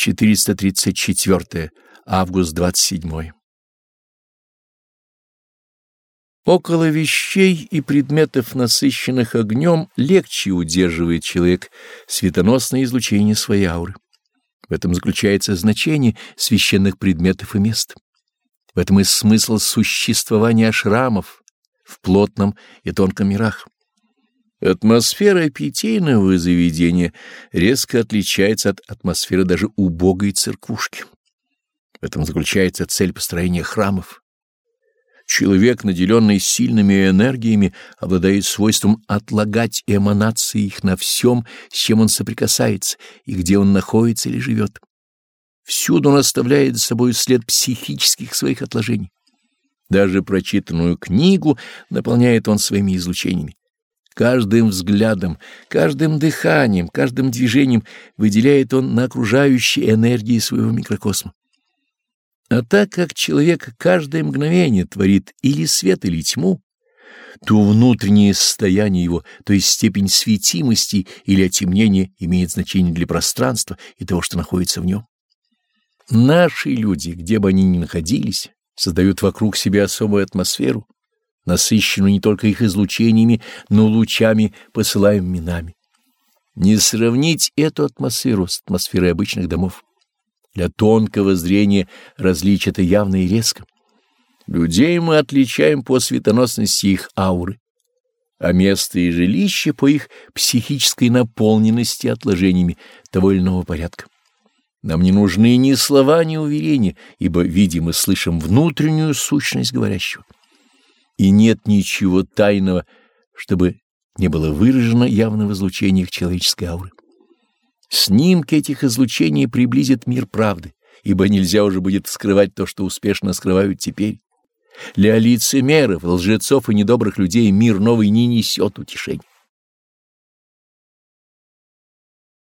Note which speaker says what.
Speaker 1: 434. Август 27. Около вещей и предметов, насыщенных огнем, легче удерживает человек светоносное излучение своей ауры. В этом заключается значение священных предметов и мест. В этом и смысл существования ашрамов в плотном и тонком мирах. Атмосфера питейного заведения резко отличается от атмосферы даже убогой церквушки. В этом заключается цель построения храмов. Человек, наделенный сильными энергиями, обладает свойством отлагать эманации их на всем, с чем он соприкасается и где он находится или живет. Всюду он оставляет за собой след психических своих отложений. Даже прочитанную книгу наполняет он своими излучениями. Каждым взглядом, каждым дыханием, каждым движением выделяет он на окружающие энергии своего микрокосма. А так как человек каждое мгновение творит или свет, или тьму, то внутреннее состояние его, то есть степень светимости или отемнения, имеет значение для пространства и того, что находится в нем. Наши люди, где бы они ни находились, создают вокруг себя особую атмосферу, насыщенную не только их излучениями, но лучами, посылаемыми нами. Не сравнить эту атмосферу с атмосферой обычных домов. Для тонкого зрения различие это явно и резко. Людей мы отличаем по светоносности их ауры, а место и жилище по их психической наполненности отложениями того или иного порядка. Нам не нужны ни слова, ни уверения, ибо видим и слышим внутреннюю сущность говорящего и нет ничего тайного, чтобы не было выражено явно в излучениях человеческой ауры. Снимки этих излучений приблизят мир правды, ибо нельзя уже будет скрывать то, что успешно скрывают теперь. Для лицемеров, лжецов и недобрых людей мир новый не несет утешения.